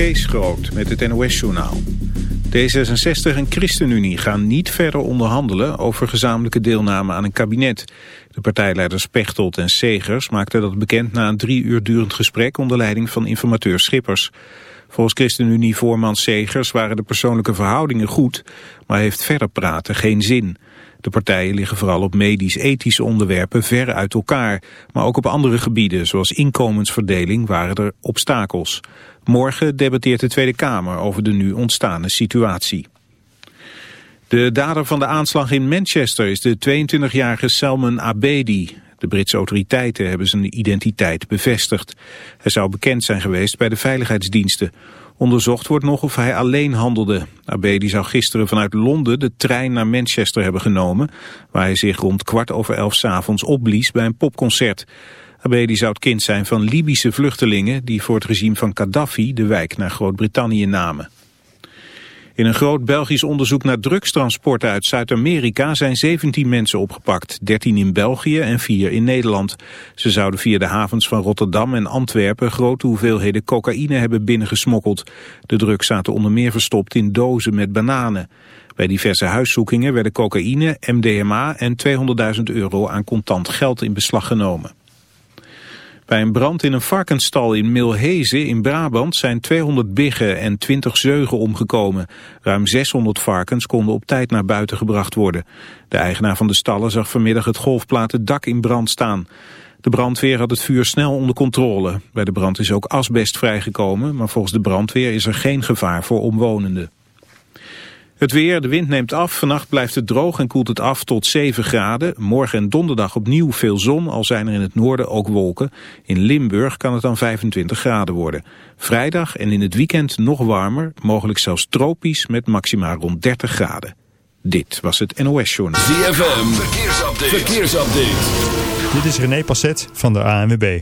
Kees Groot met het NOS-journaal. D66 en ChristenUnie gaan niet verder onderhandelen over gezamenlijke deelname aan een kabinet. De partijleiders Pechtold en Segers maakten dat bekend na een drie uur durend gesprek onder leiding van informateur Schippers. Volgens ChristenUnie-voorman Segers waren de persoonlijke verhoudingen goed, maar heeft verder praten geen zin. De partijen liggen vooral op medisch-ethische onderwerpen ver uit elkaar. Maar ook op andere gebieden, zoals inkomensverdeling, waren er obstakels. Morgen debatteert de Tweede Kamer over de nu ontstane situatie. De dader van de aanslag in Manchester is de 22-jarige Salman Abedi. De Britse autoriteiten hebben zijn identiteit bevestigd. Hij zou bekend zijn geweest bij de veiligheidsdiensten. Onderzocht wordt nog of hij alleen handelde. Abedi zou gisteren vanuit Londen de trein naar Manchester hebben genomen... waar hij zich rond kwart over elf s'avonds opblies bij een popconcert. Abedi zou het kind zijn van Libische vluchtelingen... die voor het regime van Gaddafi de wijk naar Groot-Brittannië namen. In een groot Belgisch onderzoek naar drugstransporten uit Zuid-Amerika zijn 17 mensen opgepakt. 13 in België en 4 in Nederland. Ze zouden via de havens van Rotterdam en Antwerpen grote hoeveelheden cocaïne hebben binnengesmokkeld. De drugs zaten onder meer verstopt in dozen met bananen. Bij diverse huiszoekingen werden cocaïne, MDMA en 200.000 euro aan contant geld in beslag genomen. Bij een brand in een varkensstal in Milhezen in Brabant zijn 200 biggen en 20 zeugen omgekomen. Ruim 600 varkens konden op tijd naar buiten gebracht worden. De eigenaar van de stallen zag vanmiddag het golfplaten dak in brand staan. De brandweer had het vuur snel onder controle. Bij de brand is ook asbest vrijgekomen, maar volgens de brandweer is er geen gevaar voor omwonenden. Het weer, de wind neemt af. Vannacht blijft het droog en koelt het af tot 7 graden. Morgen en donderdag opnieuw veel zon, al zijn er in het noorden ook wolken. In Limburg kan het dan 25 graden worden. Vrijdag en in het weekend nog warmer, mogelijk zelfs tropisch met maximaal rond 30 graden. Dit was het NOS Journal. ZFM, verkeersupdate. verkeersupdate. Dit is René Passet van de ANWB.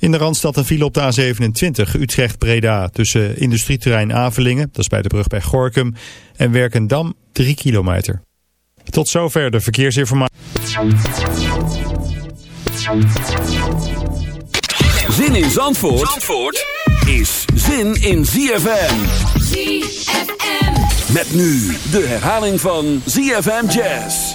In de Randstad een file op de A27 Utrecht-Breda tussen industrieterrein Avelingen, dat is bij de brug bij Gorkum, en Werkendam 3 kilometer. Tot zover de verkeersinformatie. Zin in Zandvoort, Zandvoort is zin in ZFM. ZFM. Met nu de herhaling van ZFM Jazz.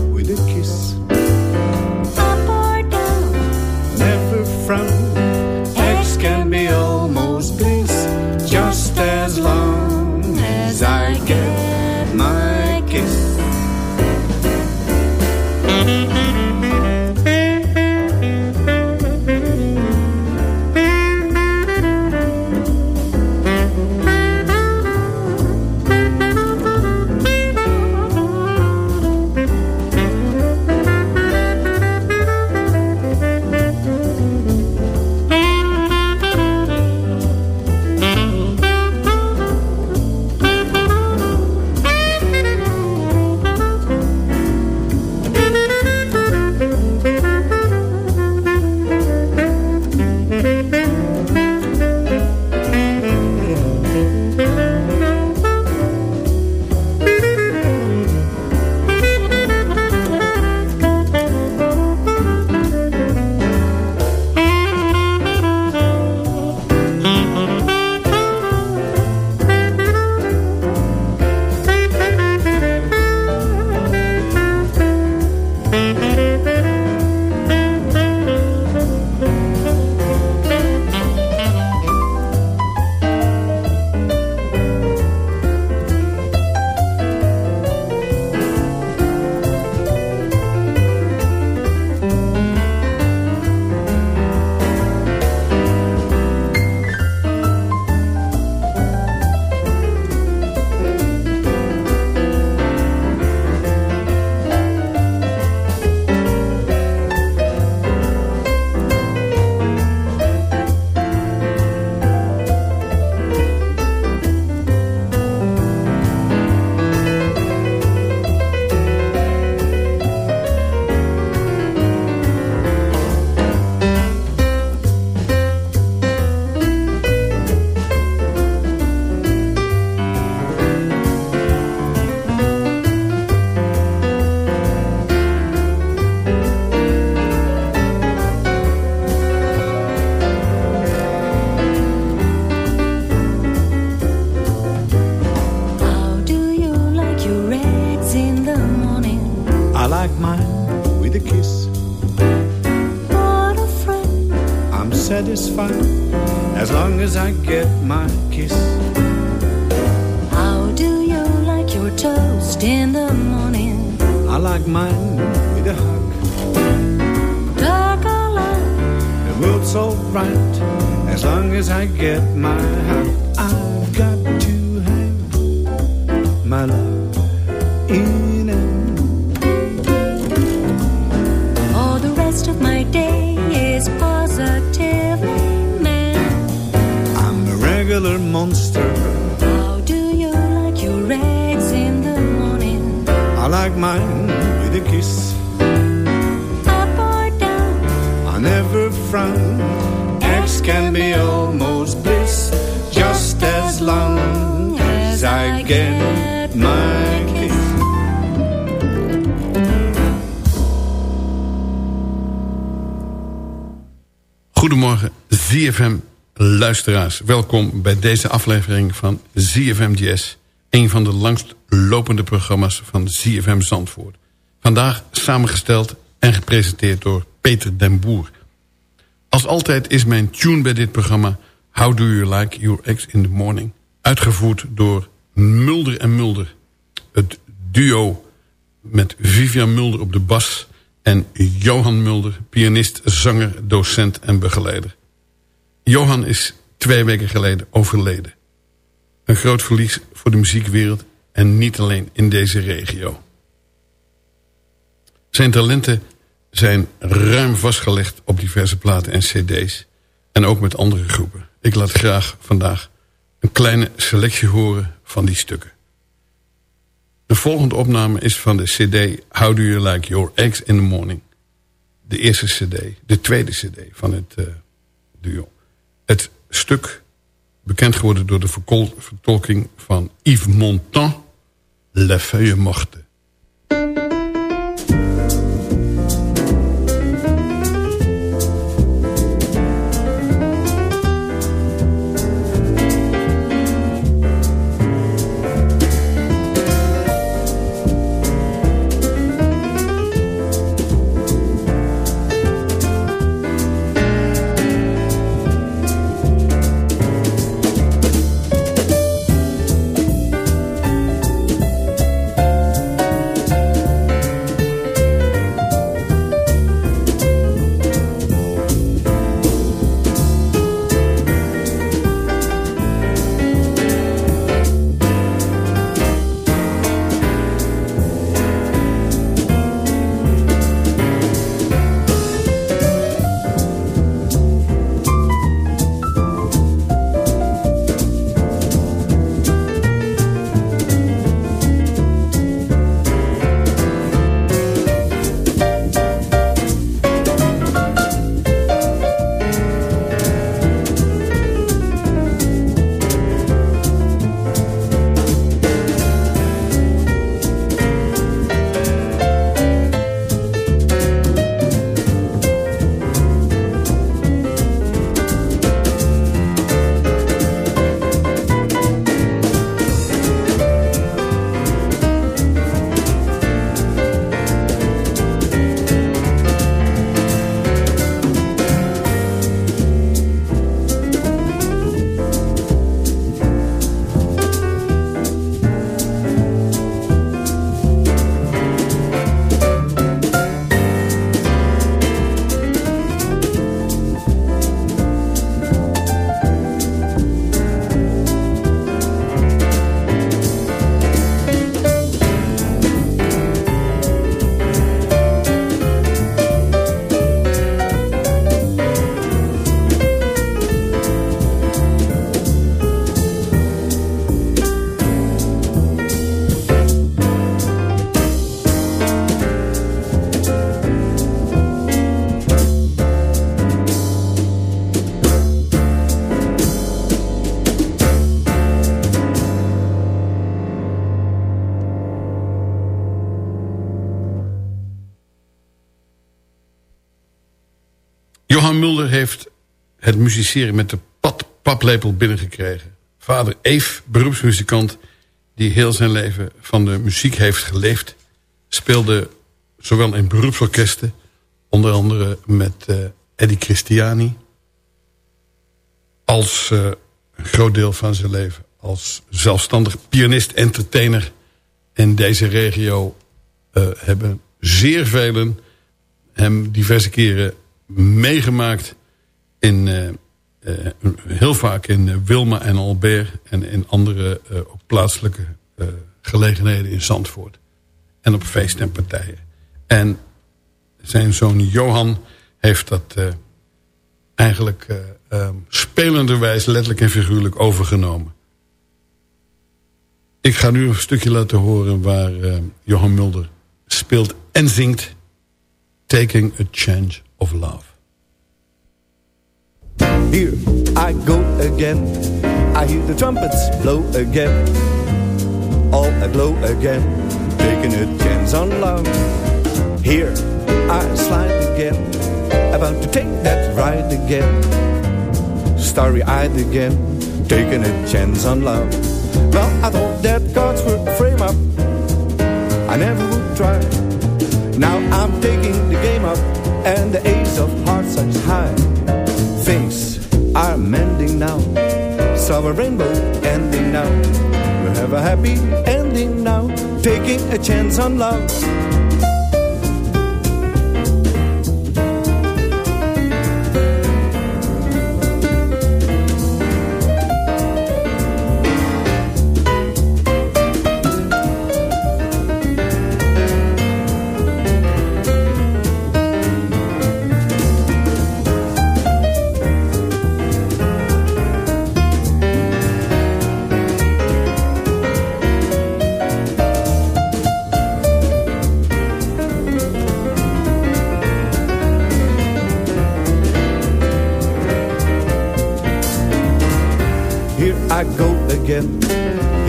Welkom bij deze aflevering van ZFM Jazz. Een van de langst lopende programma's van ZFM Zandvoort. Vandaag samengesteld en gepresenteerd door Peter den Boer. Als altijd is mijn tune bij dit programma... How Do You Like Your Ex in the Morning... uitgevoerd door Mulder en Mulder. Het duo met Vivian Mulder op de bas... en Johan Mulder, pianist, zanger, docent en begeleider. Johan is twee weken geleden overleden. Een groot verlies voor de muziekwereld... en niet alleen in deze regio. Zijn talenten zijn ruim vastgelegd op diverse platen en cd's. En ook met andere groepen. Ik laat graag vandaag een kleine selectie horen van die stukken. De volgende opname is van de cd How Do You Like Your Eggs in the Morning. De eerste cd, de tweede cd van het eh, duo. Het stuk, bekend geworden door de vertolking van Yves Montand... La Feuille Morte. Johan Mulder heeft het musiceren met de pad paplepel binnengekregen. Vader Eve, beroepsmuzikant die heel zijn leven van de muziek heeft geleefd... speelde zowel in beroepsorkesten, onder andere met eh, Eddie Christiani... als uh, een groot deel van zijn leven... als zelfstandig pianist, entertainer in deze regio... Uh, hebben zeer velen hem diverse keren meegemaakt... in, uh, heel vaak in Wilma en Albert... en in andere ook plaatselijke gelegenheden in Zandvoort. En op feesten en partijen. En zijn zoon Johan heeft dat eigenlijk um, spelenderwijs letterlijk en figuurlijk overgenomen. Ik ga nu een stukje laten horen waar Johan Mulder speelt en zingt Taking a Change of Love. Here I go again I hear the trumpets blow again All aglow again Taking a chance on love Here I slide again About to take that ride again starry-eyed again, taking a chance on love. Well, I thought that cards a frame up. I never would try. Now I'm taking the game up, and the ace of hearts such high. Things are mending now, saw a rainbow ending now. We'll have a happy ending now, taking a chance on love.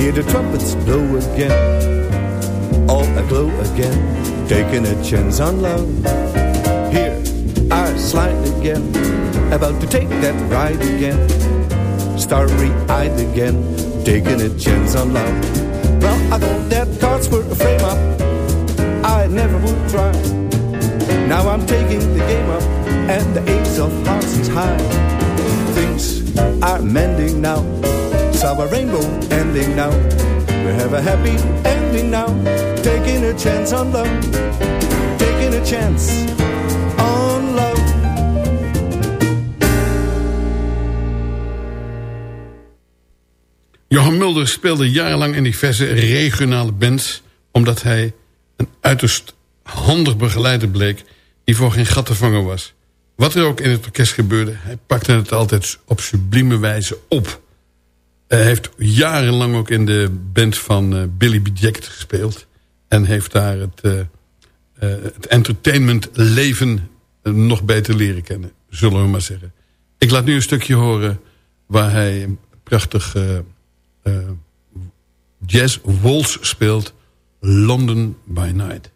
Hear the trumpets blow again, all aglow again, taking a chance on love. Here I slide again, about to take that ride again, starry-eyed again, taking a chance on love. Well, I thought that cards were a frame up, I never would try. Now I'm taking the game up, and the ace of hearts is high. Things are mending now saw a rainbow ending now. We have a happy ending now. Taking a chance on love. Taking a chance on love. Johan Mulder speelde jarenlang in diverse regionale bands... omdat hij een uiterst handig begeleider bleek... die voor geen gat te vangen was. Wat er ook in het orkest gebeurde... hij pakte het altijd op sublieme wijze op... Hij heeft jarenlang ook in de band van uh, Billy B. Jacket gespeeld. En heeft daar het, uh, het entertainment leven nog beter leren kennen. Zullen we maar zeggen. Ik laat nu een stukje horen waar hij een prachtig jazz waltz speelt. London by Night.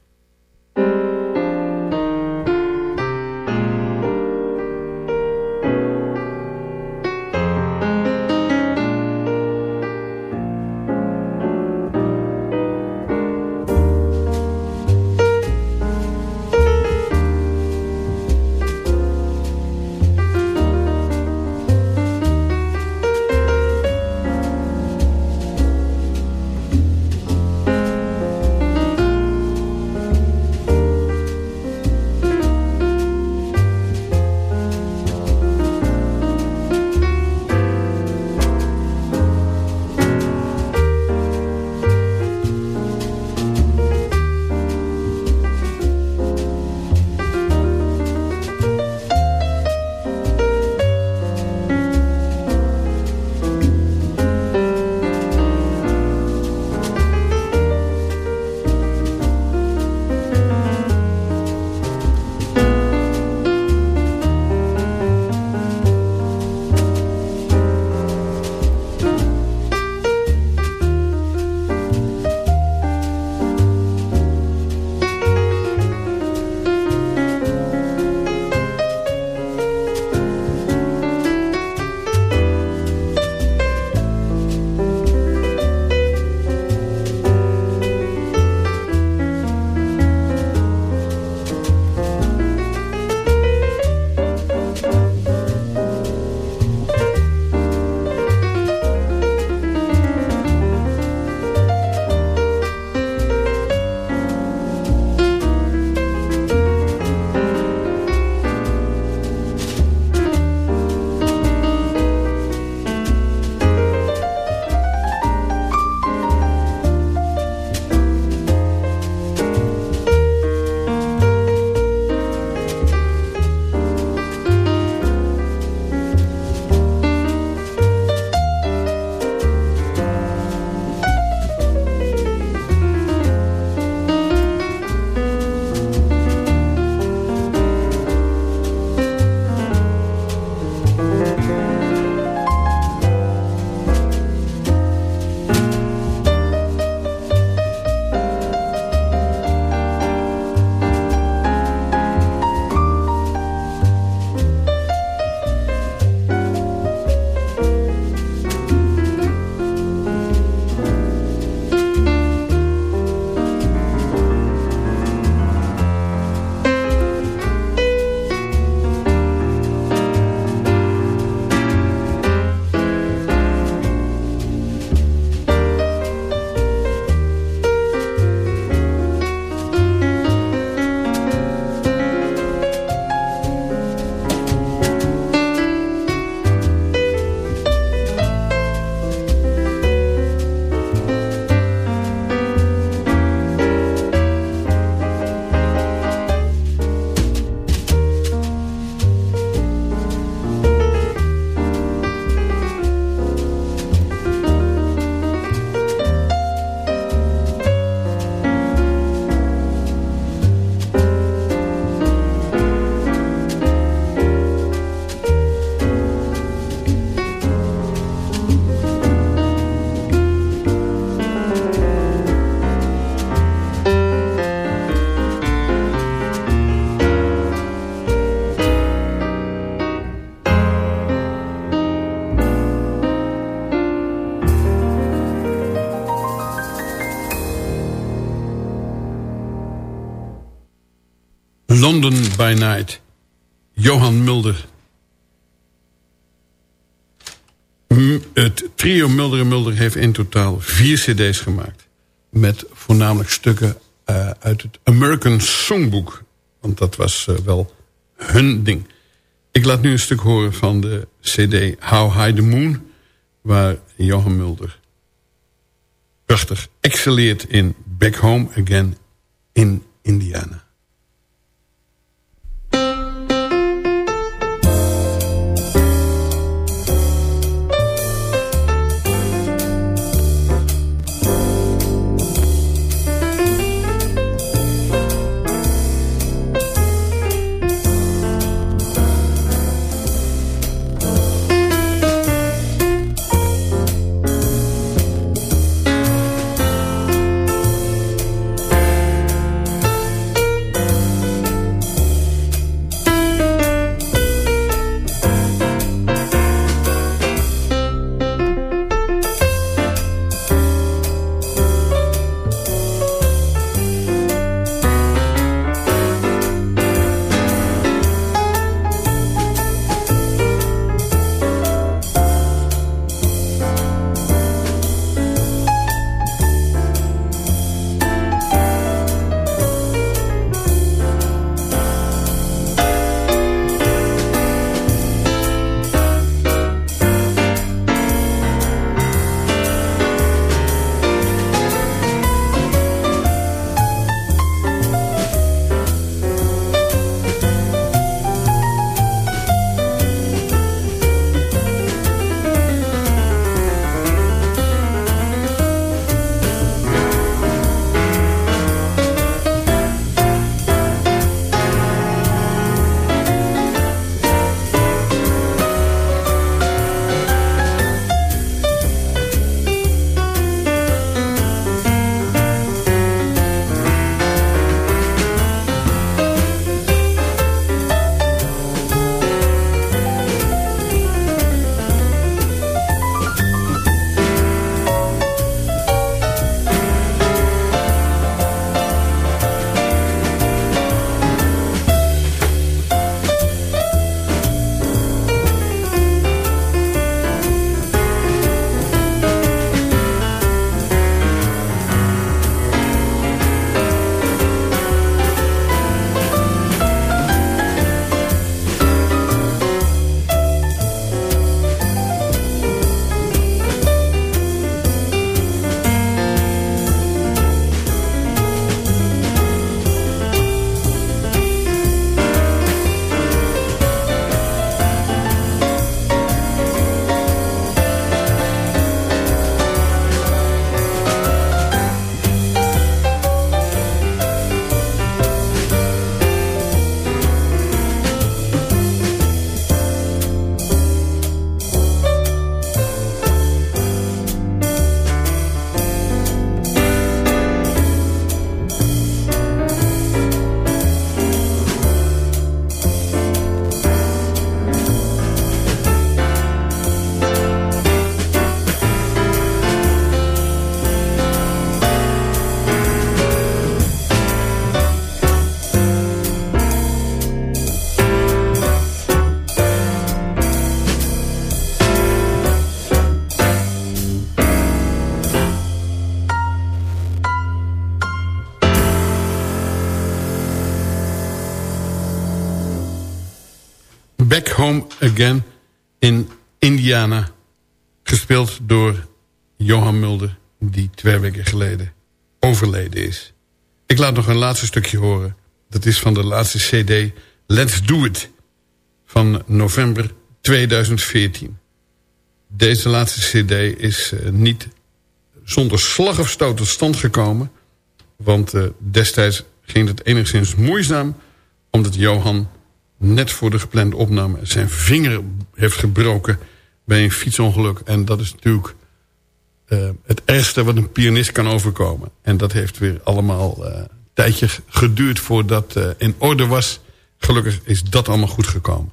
London by Night. Johan Mulder. Het trio Mulder en Mulder heeft in totaal vier cd's gemaakt. Met voornamelijk stukken eh, uit het American Songbook. Want dat was eh, wel hun ding. Ik laat nu een stuk horen van de cd How High the Moon... waar Johan Mulder prachtig excelleert in Back Home Again in Indiana. Back Home Again in Indiana. Gespeeld door Johan Mulder, die twee weken geleden overleden is. Ik laat nog een laatste stukje horen. Dat is van de laatste cd Let's Do It van november 2014. Deze laatste cd is uh, niet zonder slag of stoot tot stand gekomen. Want uh, destijds ging het enigszins moeizaam... omdat Johan net voor de geplande opname zijn vinger heeft gebroken bij een fietsongeluk. En dat is natuurlijk uh, het ergste wat een pianist kan overkomen. En dat heeft weer allemaal een tijdje geduurd voordat uh, in orde was. Gelukkig is dat allemaal goed gekomen.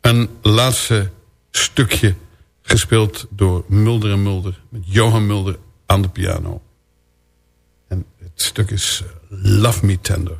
Een laatste stukje gespeeld door Mulder en Mulder. Met Johan Mulder aan de piano. En het stuk is Love Me Tender.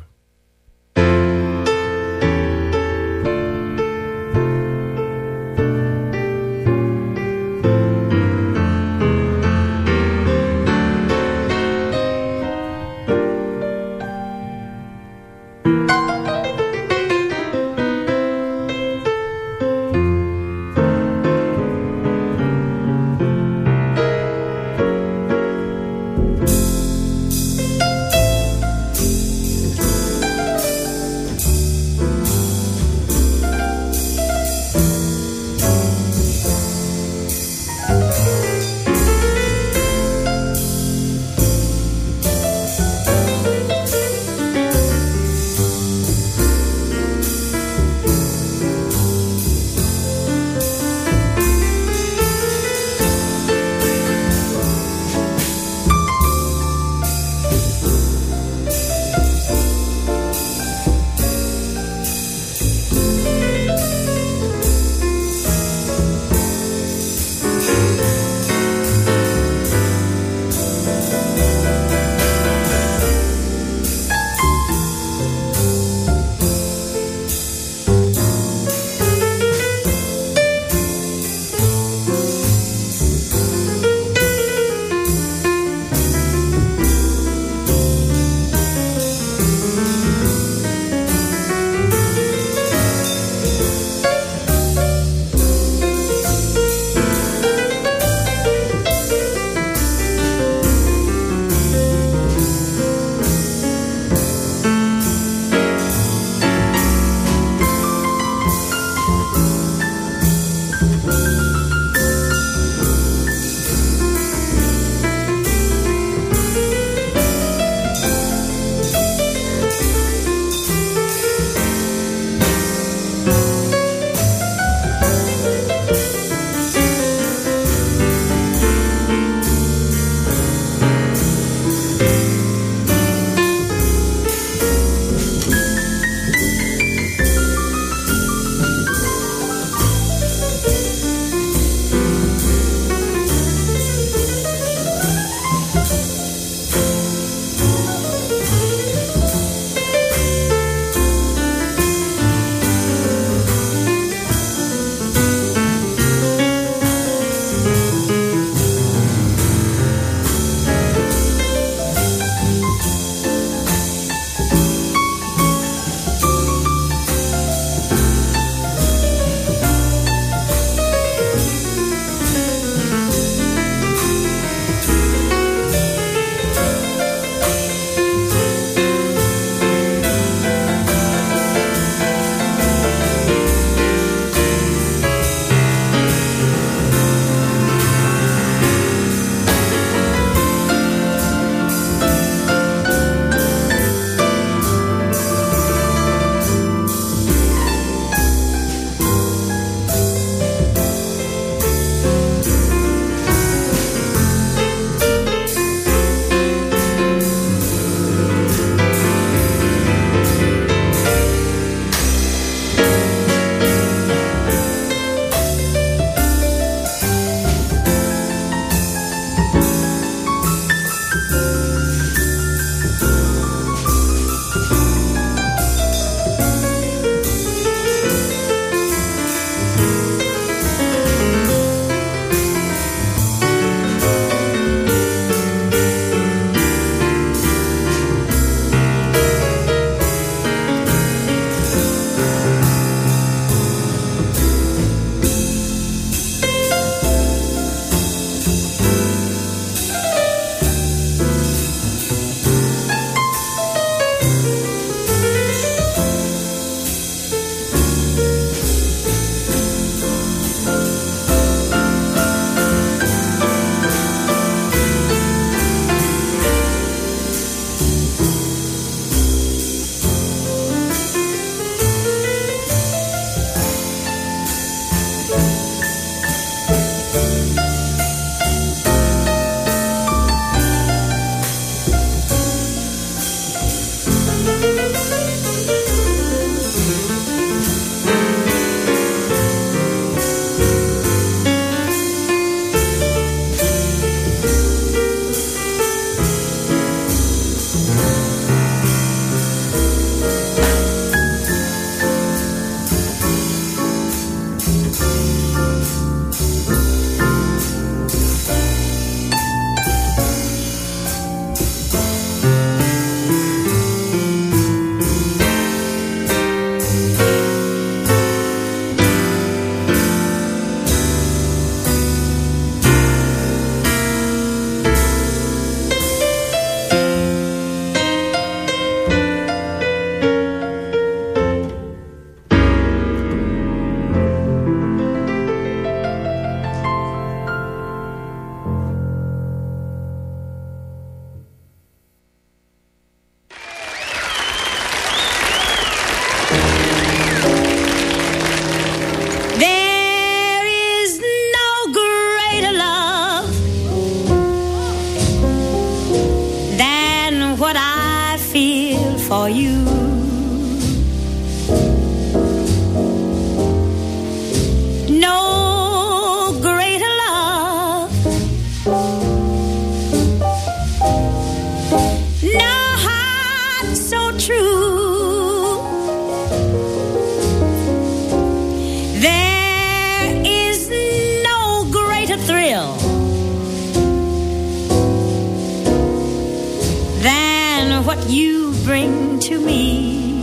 What you bring to me.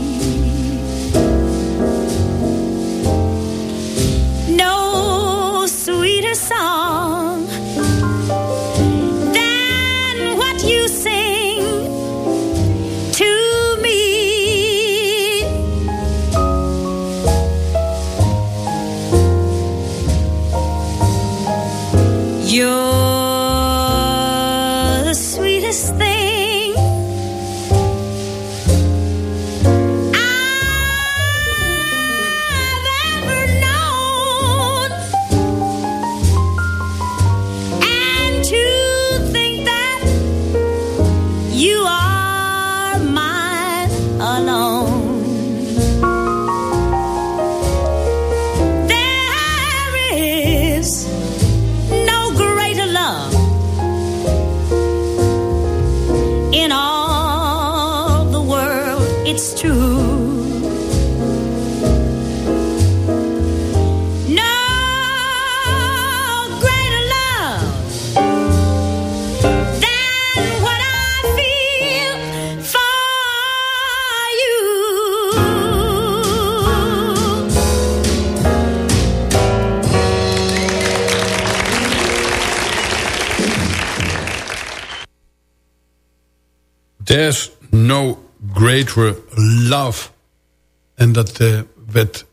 Eh, werd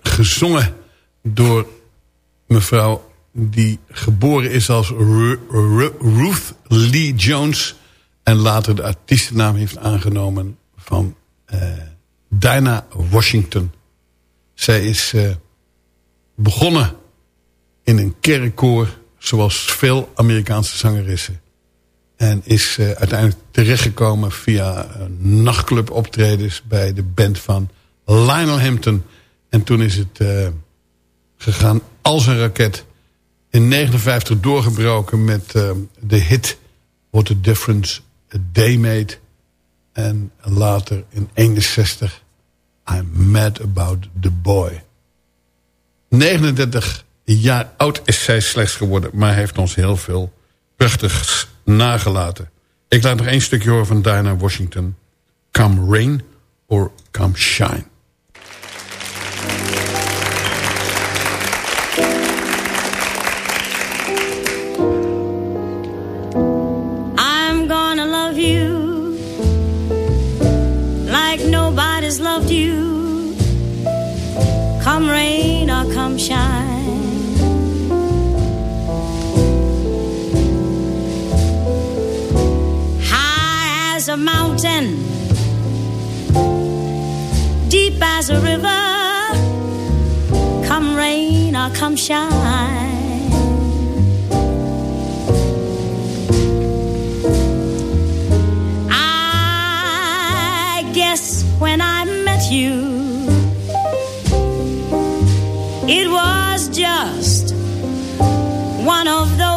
gezongen door mevrouw die geboren is als Ru- Ru- Ruth Lee Jones... en later de artiestennaam heeft aangenomen van eh Dinah Washington. Zij is eh, begonnen in een kerkkoor... zoals veel Amerikaanse zangeressen. En is uiteindelijk terechtgekomen via eh, nachtclub optredens... bij de band van Lionel Hampton. En toen is het eh, gegaan als een raket. In 59 doorgebroken met eh, de hit What a Difference a Day Made. En later in 61 I'm Mad About the Boy. 39 jaar oud is zij slechts geworden... maar heeft ons heel veel prachtigs nagelaten. Ik laat nog één stukje horen van Diana Washington. Come rain or come shine. Shine. High as a mountain, deep as a river. Come rain or come shine. I guess when I met you, just one of those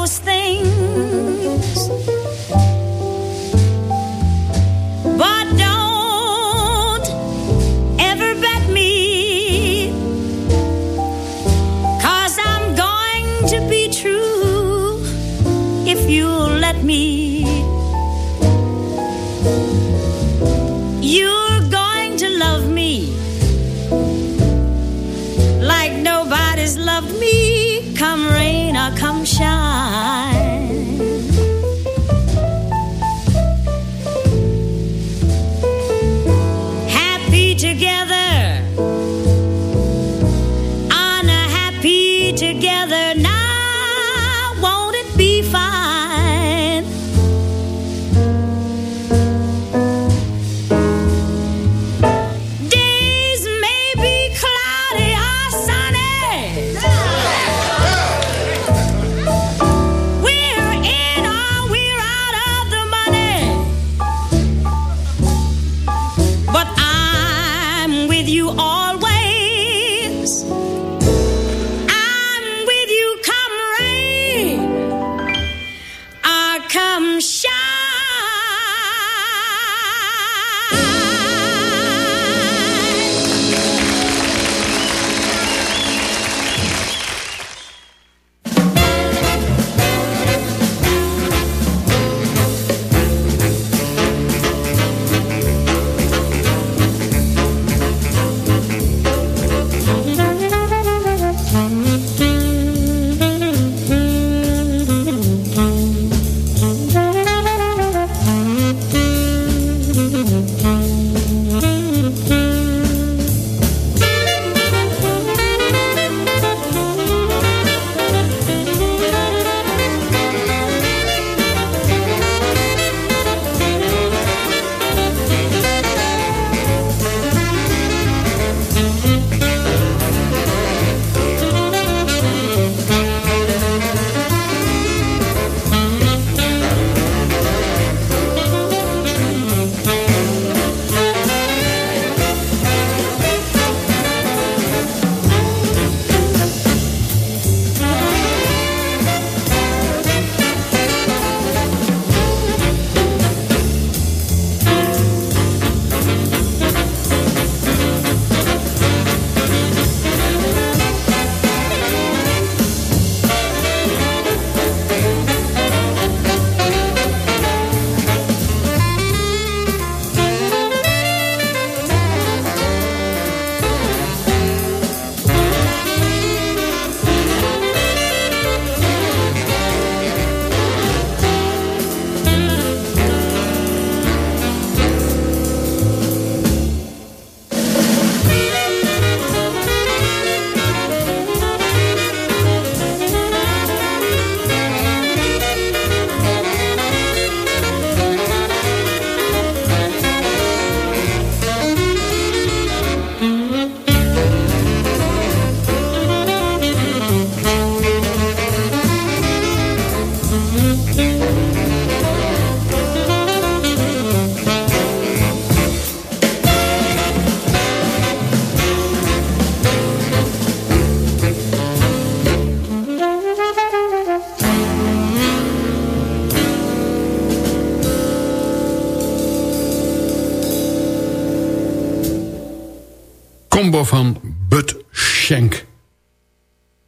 van Bud Schenk.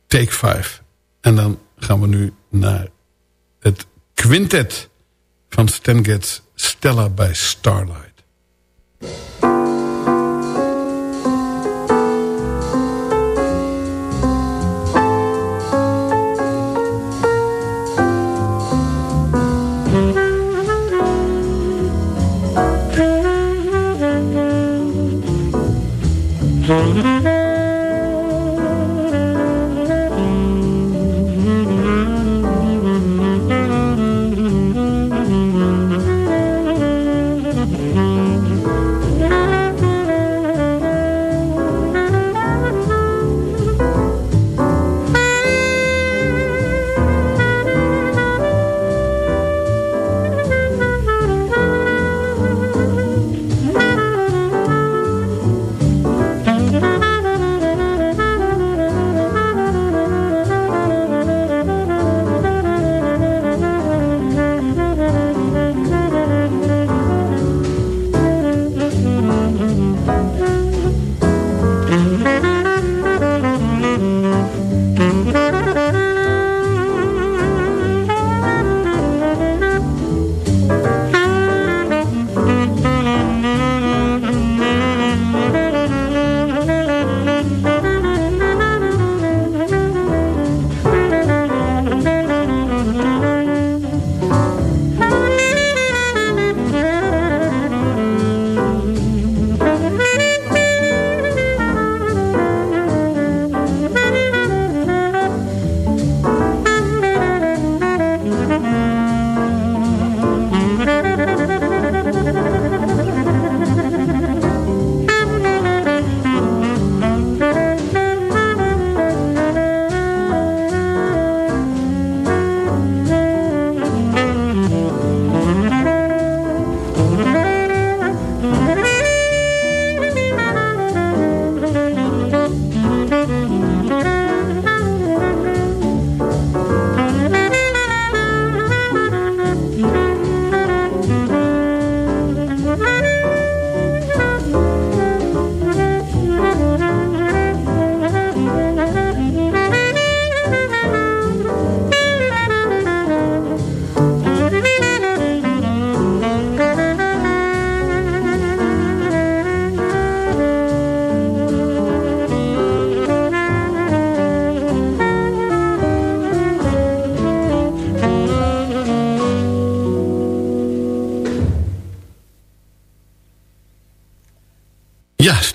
Take 5. En dan gaan we nu naar het quintet van Stan Getz, Stella bij Starlight.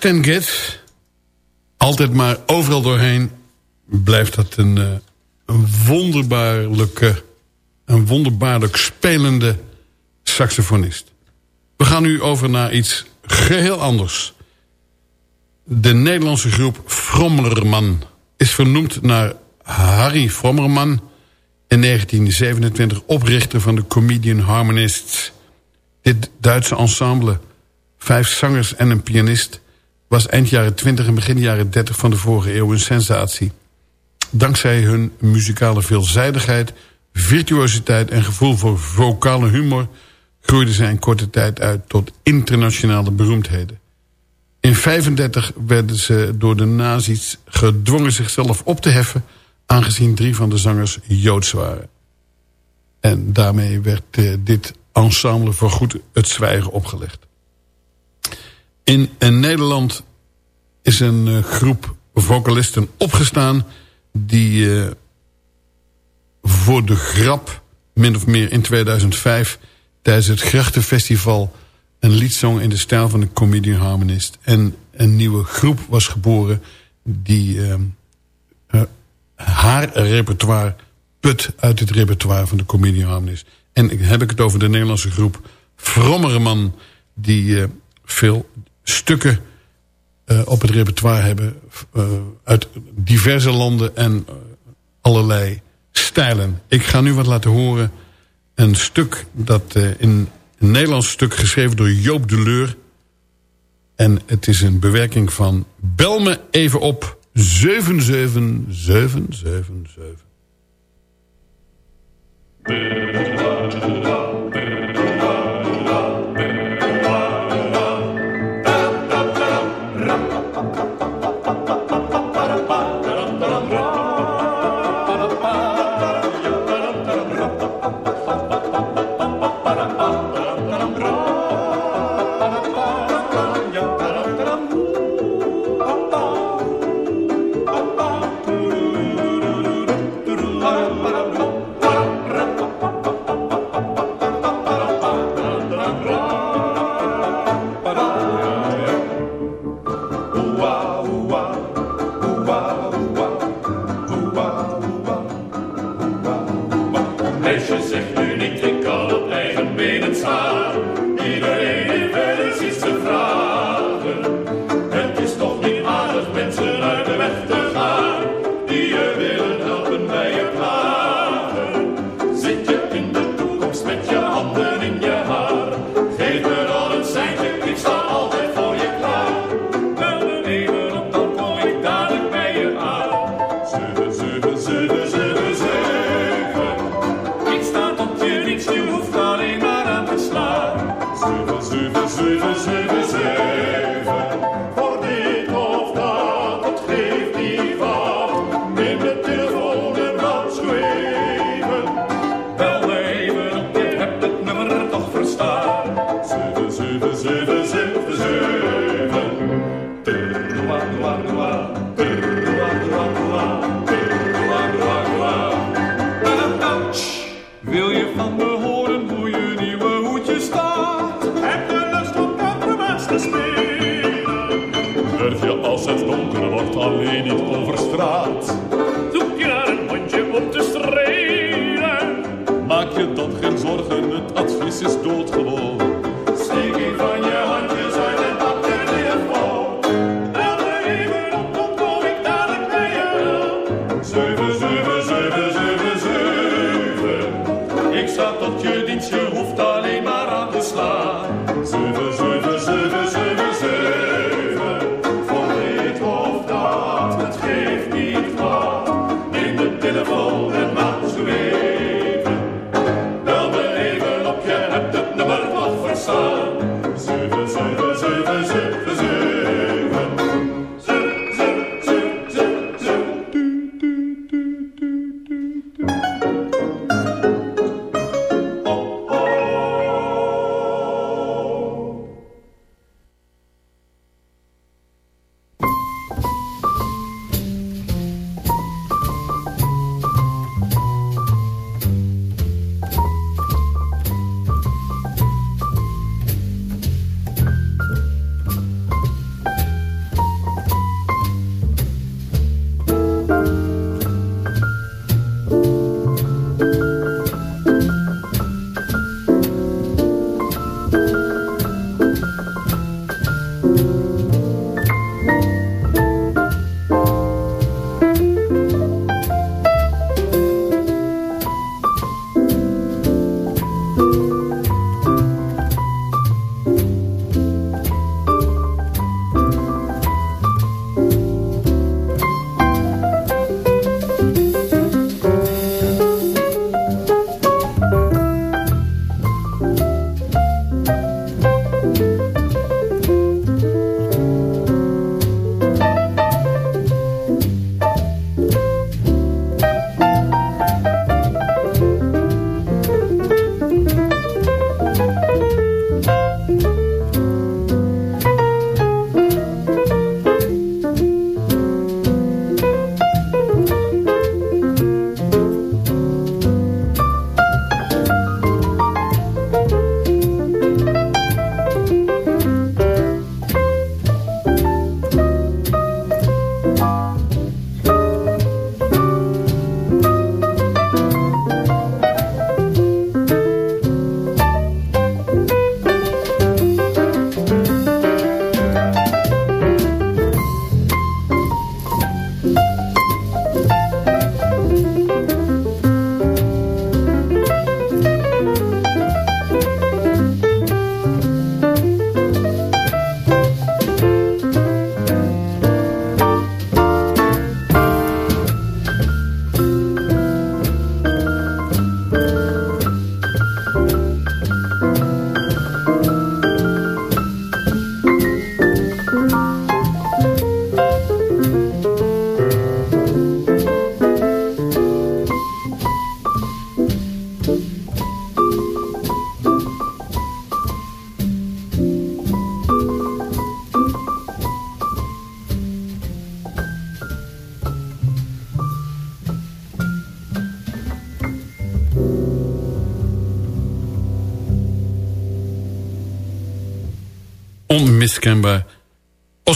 Stan Getz, altijd maar overal doorheen... blijft dat een, uh, een wonderbaarlijke... een wonderbaarlijk spelende saxofonist. We gaan nu over naar iets geheel anders. De Nederlandse groep Frommerman is vernoemd naar Harry Frommerman... in 1927 oprichter van de Comedian Harmonists. Dit Duitse ensemble, vijf zangers en een pianist was eind jaren 20 en begin jaren 30 van de vorige eeuw een sensatie. Dankzij hun muzikale veelzijdigheid, virtuositeit en gevoel voor vocale humor... groeiden zij in korte tijd uit tot internationale beroemdheden. In 1935 werden ze door de nazi's gedwongen zichzelf op te heffen... aangezien drie van de zangers Joods waren. En daarmee werd eh, dit ensemble voorgoed het zwijgen opgelegd. In, Nederland is een uh, groep vocalisten opgestaan... die uh, voor de grap, min of meer in 2005... tijdens het Grachtenfestival een lied zong in de stijl van de comedian harmonist. En een nieuwe groep was geboren die uh, haar repertoire put uit het repertoire van de comedian harmonist. En heb ik het over de Nederlandse groep Frommereman... die veel stukken uh, op het repertoire hebben... Uh, uit diverse landen en uh, allerlei stijlen. Ik ga nu wat laten horen. Een stuk dat in een Nederlands stuk geschreven door Joop de Leur. En het is een bewerking van Bel me even op 77777.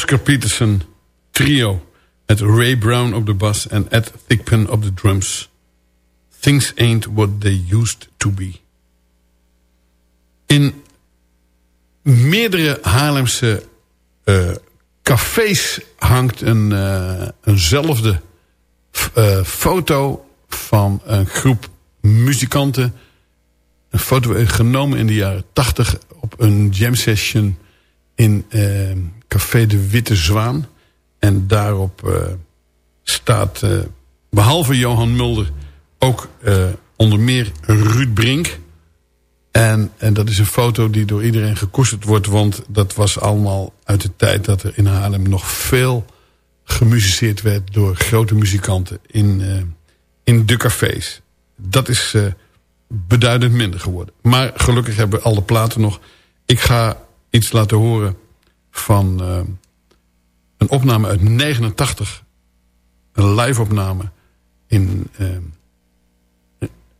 Oscar Peterson trio... met Ray Brown op de bas en Ed Thigpen op de drums. Things ain't what they used to be. In meerdere Haarlemse uh, cafés hangt een, uh, eenzelfde uh, foto van een groep muzikanten. Een foto genomen in de jaren tachtig op een jam session in Café de Witte Zwaan. En daarop staat, behalve Johan Mulder, ook onder meer Ruud Brink... En, en dat is een foto die door iedereen gekoesterd wordt... want dat was allemaal uit de tijd dat er in Haarlem nog veel gemusiceerd werd... door grote muzikanten in, in de cafés. Dat is beduidend minder geworden. Maar gelukkig hebben we alle platen nog. Ik ga iets laten horen van uh, een opname uit 89. Een live opname in,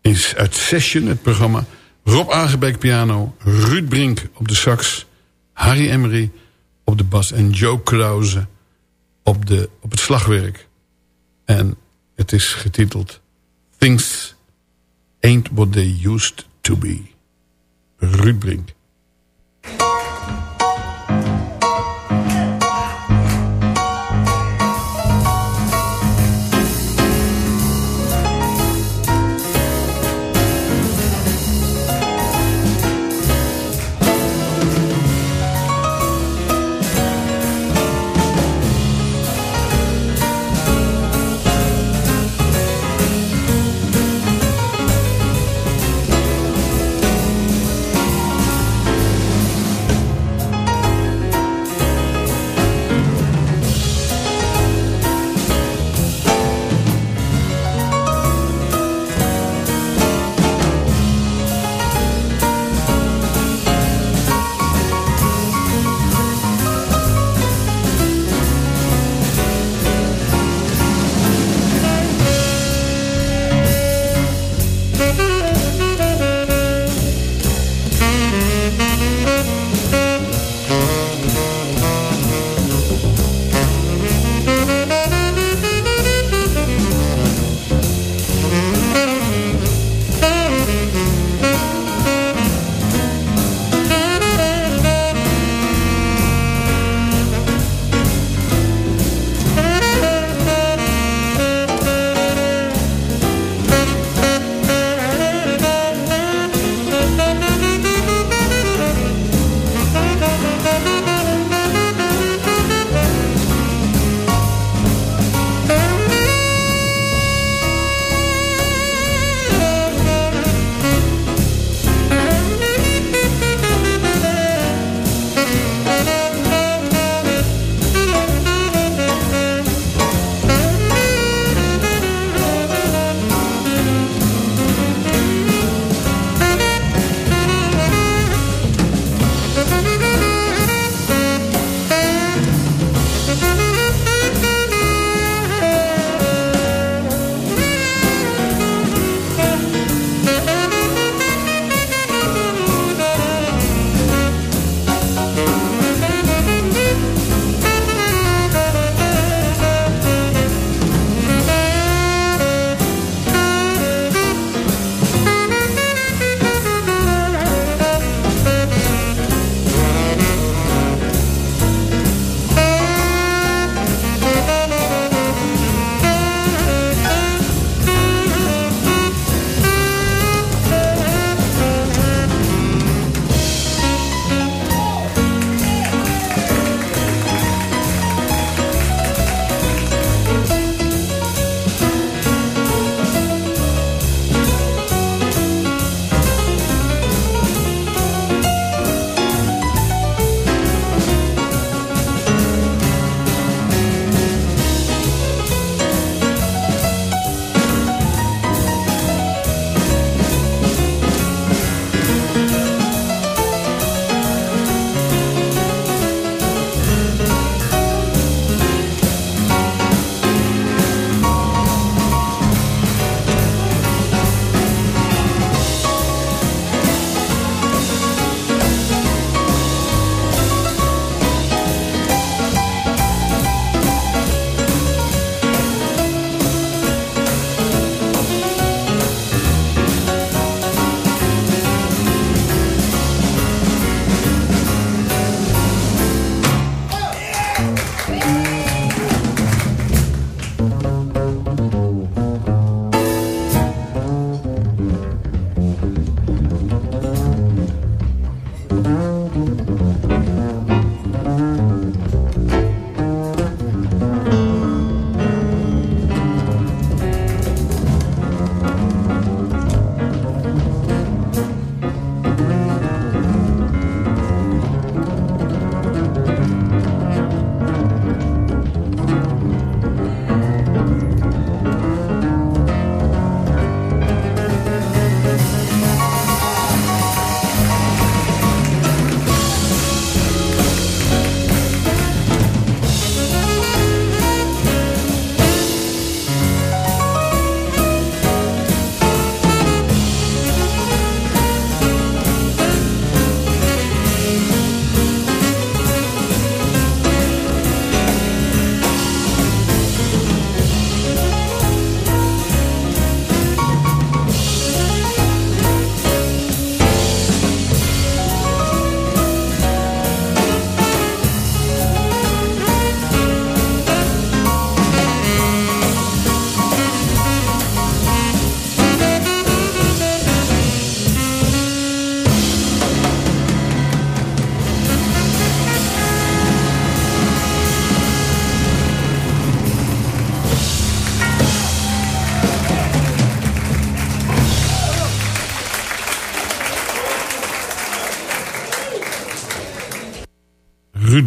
in, uit Session, het programma... Rob Aangebeek piano, Ruud Brink op de sax... Harry Emery op de bas en Joe Krause op, de, op het slagwerk. En het is getiteld Things Ain't What They Used To Be. Ruud Brink.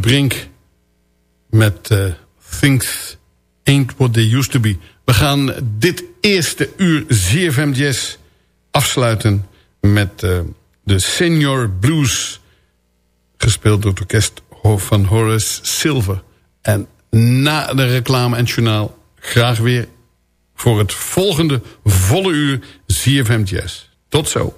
Brink met uh, Things Ain't What They Used To Be. We gaan dit eerste uur ZFM Jazz afsluiten met uh, de Senior Blues... gespeeld door het orkest van Horace Silver. En na de reclame en journaal graag weer voor het volgende volle uur ZFM Jazz. Tot zo.